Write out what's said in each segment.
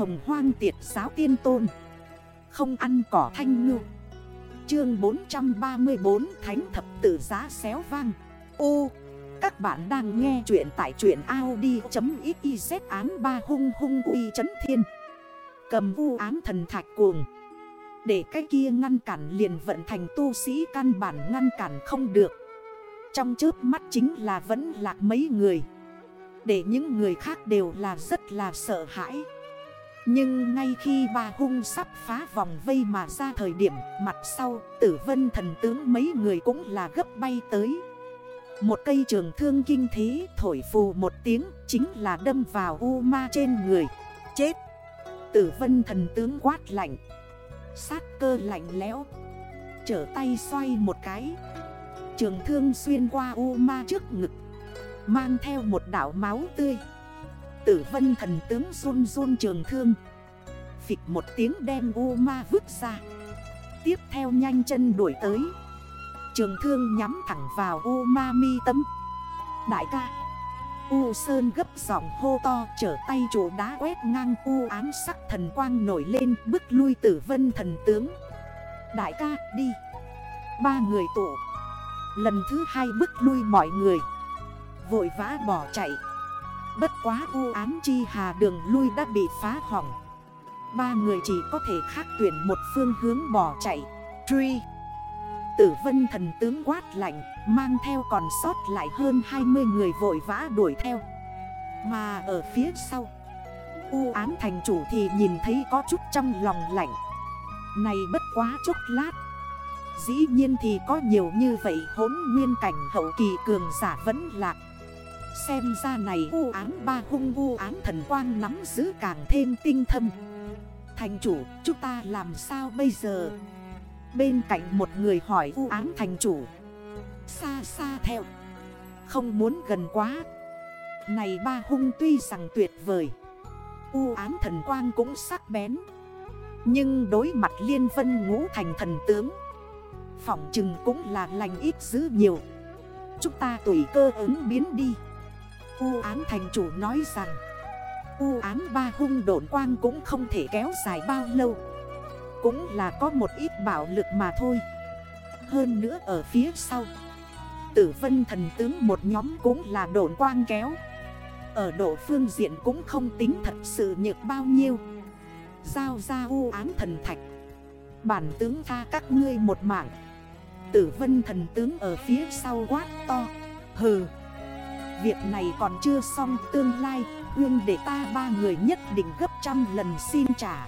hồng hoang tiệt giáo tiên tôn. Không ăn cỏ thanh ngư. Chương 434 Thánh thập tử giá xéo vang. Ô Các bạn đang nghe chuyện tại chuyện Audi.xyz án ba hung hung uy chấn thiên. Cầm vu án thần thạch cuồng. Để cái kia ngăn cản liền vận thành tu sĩ căn bản ngăn cản không được. Trong trước mắt chính là vẫn lạc mấy người. Để những người khác đều là rất là sợ hãi. Nhưng ngay khi bà hung sắp phá vòng vây mà ra thời điểm, Mặt sau, tử vân thần tướng mấy người cũng là gấp bay tới. Một cây trường thương kinh thế thổi phù một tiếng, Chính là đâm vào u ma trên người. Chết! Tử vân thần tướng quát lạnh. Sát cơ lạnh lẽo. Trở tay xoay một cái. Trường thương xuyên qua u ma trước ngực. Mang theo một đảo máu tươi. Tử vân thần tướng run run trường thương. Phịch một tiếng đem u ma vứt ra. Tiếp theo nhanh chân đuổi tới. Trường thương nhắm thẳng vào u ma mi tâm. Đại ca. U Sơn gấp giọng hô to trở tay chỗ đá quét ngang u ám sắc thần quang nổi lên bức lui tử vân thần tướng. Đại ca, đi. Ba người tụ. Lần thứ hai bức lui mọi người. Vội vã bỏ chạy. Bất quá u ám chi hà đường lui đã bị phá hỏng. Ba người chỉ có thể khác tuyển một phương hướng bỏ chạy. Truy. Tử vân thần tướng quát lạnh, Mang theo còn sót lại hơn 20 người vội vã đuổi theo. Mà ở phía sau, U án thành chủ thì nhìn thấy có chút trong lòng lạnh. Này bất quá chút lát, Dĩ nhiên thì có nhiều như vậy hốn nguyên cảnh hậu kỳ cường giả vẫn lạc. Xem ra này, u án ba hung u án thần quang nắm giữ càng thêm tinh thâm. Thành chủ, chúng ta làm sao bây giờ? Bên cạnh một người hỏi u án thành chủ. Xa xa theo. Không muốn gần quá. Này ba hung tuy rằng tuyệt vời. U án thần quang cũng sắc bén. Nhưng đối mặt liên vân ngũ thành thần tướng, Phỏng chừng cũng là lành ít dữ nhiều. Chúng ta tùy cơ ứng biến đi. U án thành chủ nói rằng, U án ba hung độn quang cũng không thể kéo dài bao lâu. Cũng là có một ít bảo lực mà thôi. Hơn nữa ở phía sau, Tử vân thần tướng một nhóm cũng là độn quang kéo. Ở độ phương diện cũng không tính thật sự nhược bao nhiêu. Giao ra u án thần thạch. Bản tướng tha các ngươi một mạng. Tử vân thần tướng ở phía sau quát to. Hừ. Việc này còn chưa xong, tương lai Uyên để ta ba người nhất định gấp trăm lần xin trả.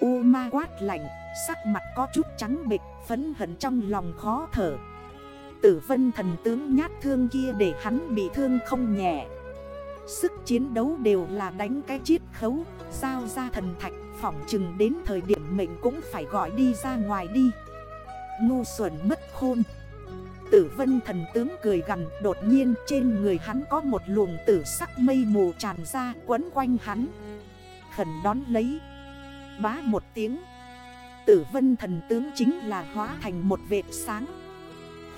U ma quát lạnh, Sắc mặt có chút trắng bịch Phấn hận trong lòng khó thở. Tử vân thần tướng nhát thương kia để hắn bị thương không nhẹ. Sức chiến đấu đều là đánh cái chiết khấu, Giao ra thần thạch, phỏng chừng đến thời điểm mình cũng phải gọi đi ra ngoài đi. Ngu xuẩn mất khôn. Tử vân thần tướng cười gần Đột nhiên trên người hắn có một luồng tử sắc mây mù tràn ra quấn quanh hắn. Khẩn đón lấy. Bá một tiếng. Tử vân thần tướng chính là hóa thành một vệt sáng.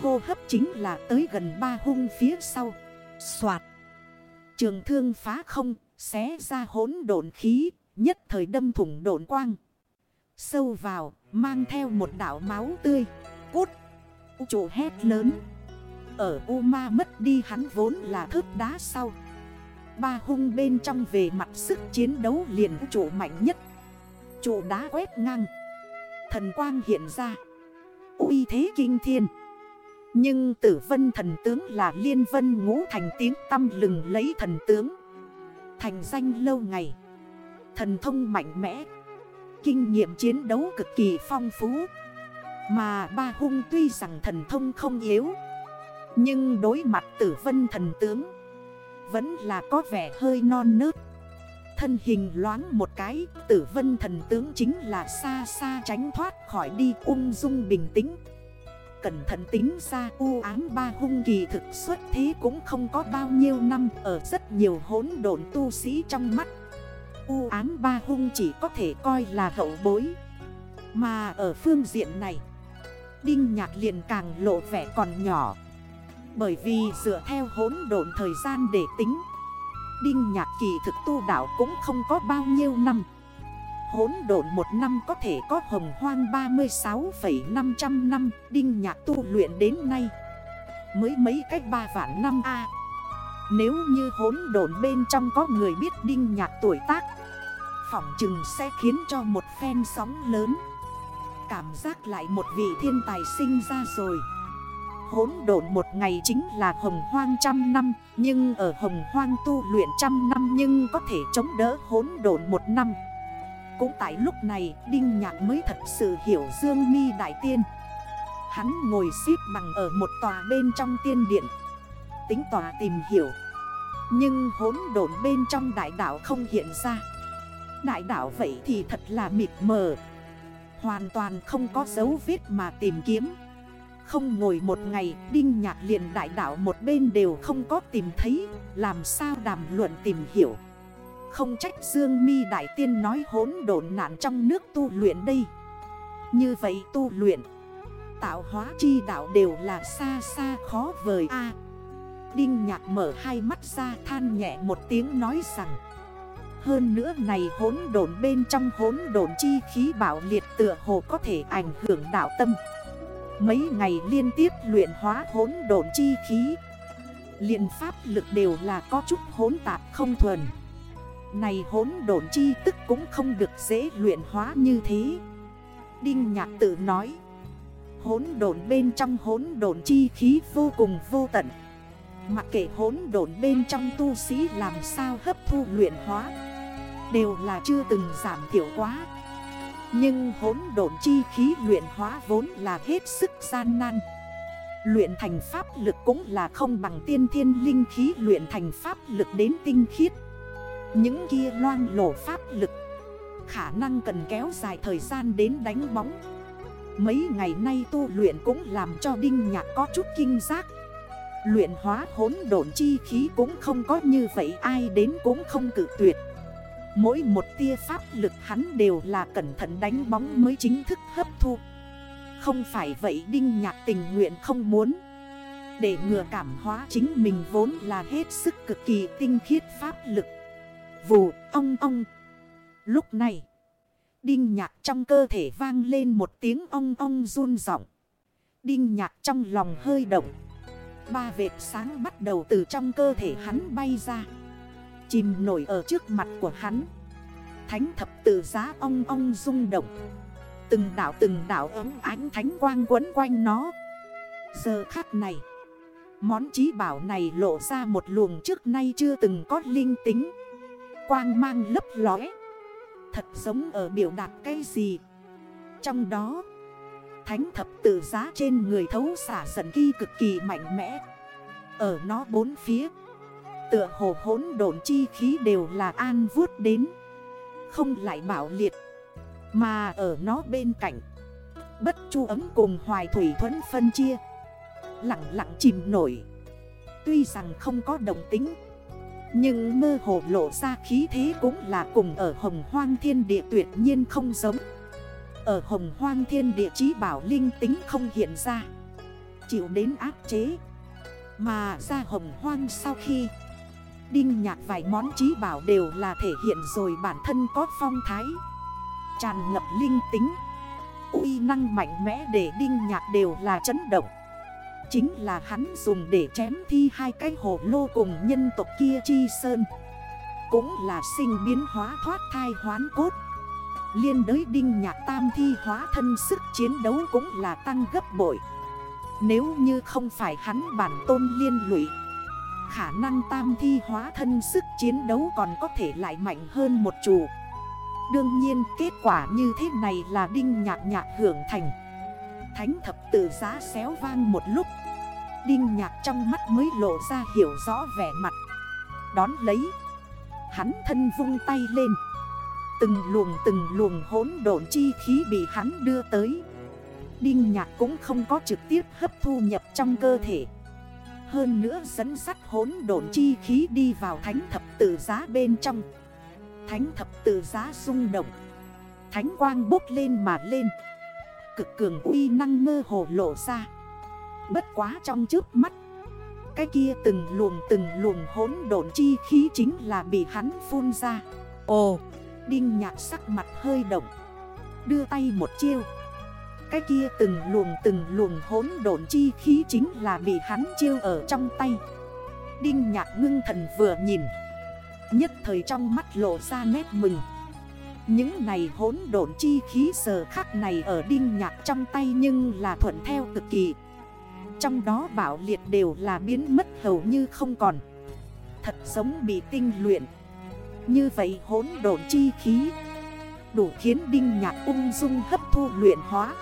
Hô hấp chính là tới gần ba hung phía sau. Xoạt. Trường thương phá không, Xé ra hốn độn khí, Nhất thời đâm thủng độn quang. Sâu vào, Mang theo một đảo máu tươi. Cút trụ hét lớn. Ở U Ma mất đi hắn vốn là thớt đá sau. Ba hung bên trong về mặt sức chiến đấu liền trụ mạnh nhất. Trụ đá quét ngang. Thần quang hiện ra. Uy thế kinh thiên. Nhưng tử vân thần tướng là liên vân ngũ thành tiếng tâm lừng lấy thần tướng. Thành danh lâu ngày. Thần thông mạnh mẽ. Kinh nghiệm chiến đấu cực kỳ phong phú. Mà ba hung tuy rằng thần thông không yếu, Nhưng đối mặt tử vân thần tướng, Vẫn là có vẻ hơi non nớt. Thân hình loáng một cái, Tử vân thần tướng chính là xa xa tránh thoát khỏi đi ung dung bình tĩnh. Cẩn thận tính ra u án ba hung kỳ thực xuất thế cũng không có bao nhiêu năm, Ở rất nhiều hỗn độn tu sĩ trong mắt. U án ba hung chỉ có thể coi là hậu bối. Mà ở phương diện này Đinh nhạc liền càng lộ vẻ còn nhỏ. Bởi vì dựa theo hỗn độn thời gian để tính Đinh nhạc kỳ thực tu đảo cũng không có bao nhiêu năm. Hốn độn một năm có thể có hồng hoang 36,500 năm Đinh nhạc tu luyện đến nay Mới mấy cách ba vạn năm A. Nếu như hốn độn bên trong có người biết đinh nhạc tuổi tác Phỏng chừng sẽ khiến cho một phen sóng lớn. Cảm giác lại một vị thiên tài sinh ra rồi. Hốn độn một ngày chính là hồng hoang trăm năm, Nhưng ở hồng hoang tu luyện trăm năm nhưng có thể chống đỡ hốn độn một năm. Cũng tại lúc này, Đinh Nhạc mới thật sự hiểu Dương mi Đại Tiên. Hắn ngồi xếp bằng ở một tòa bên trong tiên điện, Tính tòa tìm hiểu. Nhưng hốn độn bên trong đại đảo không hiện ra. Đại đảo vậy thì thật là mịt mờ. Hoàn toàn không có dấu vết mà tìm kiếm. Không ngồi một ngày, Đinh nhạc liền đại đảo một bên đều không có tìm thấy, Làm sao đàm luận tìm hiểu? Không trách Dương mi Đại Tiên nói hốn độn nạn trong nước tu luyện đây. Như vậy tu luyện, Tạo hóa chi đạo đều là xa xa khó vời a. Đinh nhạc mở hai mắt ra than nhẹ một tiếng nói rằng hơn nữa này hốn đồn bên trong hốn đồn chi khí bảo liệt tựa hồ có thể ảnh hưởng đạo tâm. Mấy ngày liên tiếp luyện hóa hốn đồn chi khí. Liền pháp lực đều là có chút hốn tạp không thuần. Này hốn đồn chi tức cũng không được dễ luyện hóa như thế. Đinh nhạc tự nói hốn đồn bên trong hốn đồn chi khí vô cùng vô tận. Mặc kệ hốn đồn bên trong tu sĩ làm sao hấp thu luyện hóa Đều là chưa từng giảm thiểu quá. Nhưng hốn độn chi khí luyện hóa vốn là hết sức gian nan. Luyện thành pháp lực cũng là không bằng tiên thiên linh khí luyện thành pháp lực đến tinh khiết. Những kia loang lổ pháp lực, Khả năng cần kéo dài thời gian đến đánh bóng. Mấy ngày nay tu luyện cũng làm cho Đinh Nhạc có chút kinh giác. Luyện hóa hốn độn chi khí cũng không có như vậy, ai đến cũng không cử tuyệt. Mỗi một tia pháp lực hắn đều là cẩn thận đánh bóng mới chính thức hấp thu. Không phải vậy Đinh Nhạc tình nguyện không muốn. Để ngừa cảm hóa chính mình vốn là hết sức cực kỳ tinh khiết pháp lực. Vù, ong ong. Lúc này, Đinh nhạc trong cơ thể vang lên một tiếng ong ong run rộng Đinh nhạc trong lòng hơi động. Ba vệt sáng bắt đầu từ trong cơ thể hắn bay ra. Chìm nổi ở trước mặt của hắn. Thánh thập tự giá ong ong rung động. Từng đảo từng đảo ấm ánh thánh quang quấn quanh nó. Giờ khắc này, Món trí bảo này lộ ra một luồng trước nay chưa từng có linh tính. Quang mang lấp lóe. Thật giống ở biểu đạt cái gì? Trong đó, Thánh thập tự giá trên người thấu xả giận ghi cực kỳ mạnh mẽ. Ở nó bốn phía Tựa hồ hốn độn chi khí đều là an vuốt đến. Không lại bảo liệt, Mà ở nó bên cạnh. Bất chu ấm cùng hoài thủy thuẫn phân chia. Lặng lặng chìm nổi. Tuy rằng không có đồng tính, nhưng mơ hồ lộ ra khí thế cũng là cùng ở hồng hoang thiên địa tuyệt nhiên không giống. Ở hồng hoang thiên địa chí bảo linh tính không hiện ra, Chịu đến áp chế. Mà ra hồng hoang sau khi Đinh nhạc vài món trí bảo đều là thể hiện rồi bản thân có phong thái. Tràn ngập linh tính. Uy năng mạnh mẽ để đinh nhạc đều là chấn động. Chính là hắn dùng để chém thi hai cái hồ lô cùng nhân tộc kia chi sơn. Cũng là sinh biến hóa thoát thai hoán cốt. Liên đới đinh nhạc tam thi hóa thân sức chiến đấu cũng là tăng gấp bội. Nếu như không phải hắn bản tôn liên lụy Khả năng tam thi hóa thân sức chiến đấu còn có thể lại mạnh hơn một chủ. Đương nhiên, kết quả như thế này là đinh nhạc nhạc hưởng thành. Thánh thập tử giá xéo vang một lúc. Đinh nhạc trong mắt mới lộ ra hiểu rõ vẻ mặt. Đón lấy, Hắn thân vung tay lên. Từng luồng từng luồng hốn độn chi khí bị hắn đưa tới. Đinh nhạc cũng không có trực tiếp hấp thu nhập trong cơ thể. Hơn nữa dẫn sắt hốn độn chi khí đi vào thánh thập tử giá bên trong. Thánh thập tử giá rung động. Thánh quang bốc lên mà lên. Cực cường uy năng mơ hồ lộ ra. Bất quá trong trước mắt, Cái kia từng luồng từng luồng hốn độn chi khí chính là bị hắn phun ra. Ồ, Đinh nhạc sắc mặt hơi động. Đưa tay một chiêu. Cái kia từng luồng từng luồng hốn độn chi khí chính là bị hắn chiêu ở trong tay. Đinh nhạc ngưng thần vừa nhìn, Nhất thời trong mắt lộ ra nét mừng. Những này hốn độn chi khí sờ khắc này ở đinh nhạc trong tay nhưng là thuận theo cực kỳ. Trong đó bảo liệt đều là biến mất hầu như không còn. Thật giống bị tinh luyện. Như vậy hốn độn chi khí Đủ khiến đinh nhạc ung dung hấp thu luyện hóa.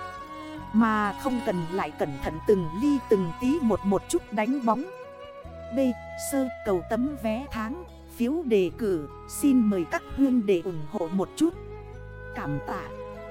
Mà không cần lại cẩn thận từng ly từng tí một một chút đánh bóng. B. Sơ cầu tấm vé tháng, Phiếu đề cử. Xin mời các hương để ủng hộ một chút. Cảm tạ.